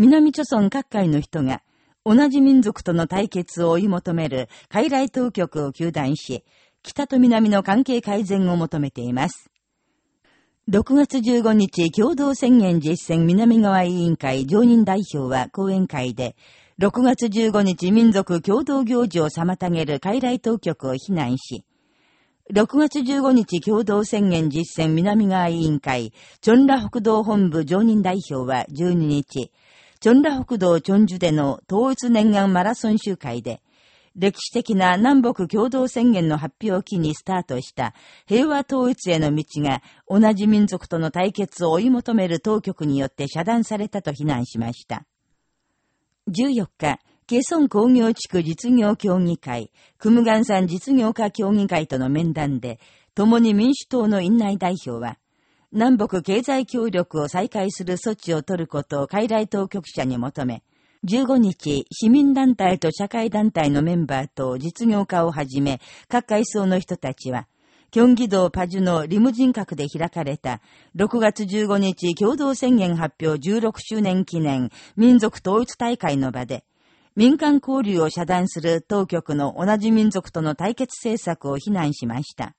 南朝村各界の人が、同じ民族との対決を追い求める海来当局を求断し、北と南の関係改善を求めています。6月15日共同宣言実践南側委員会常任代表は講演会で、6月15日民族共同行事を妨げる海来当局を非難し、6月15日共同宣言実践南側委員会、チョンラ北道本部常任代表は12日、チョンラ北道チョンジュでの統一念願マラソン集会で、歴史的な南北共同宣言の発表を機にスタートした平和統一への道が同じ民族との対決を追い求める当局によって遮断されたと非難しました。14日、ケソン工業地区実業協議会、クムガン山実業家協議会との面談で、共に民主党の院内代表は、南北経済協力を再開する措置を取ることを海外当局者に求め、15日、市民団体と社会団体のメンバーと実業家をはじめ、各階層の人たちは、キョンギ道パジュのリムジン閣で開かれた、6月15日共同宣言発表16周年記念民族統一大会の場で、民間交流を遮断する当局の同じ民族との対決政策を非難しました。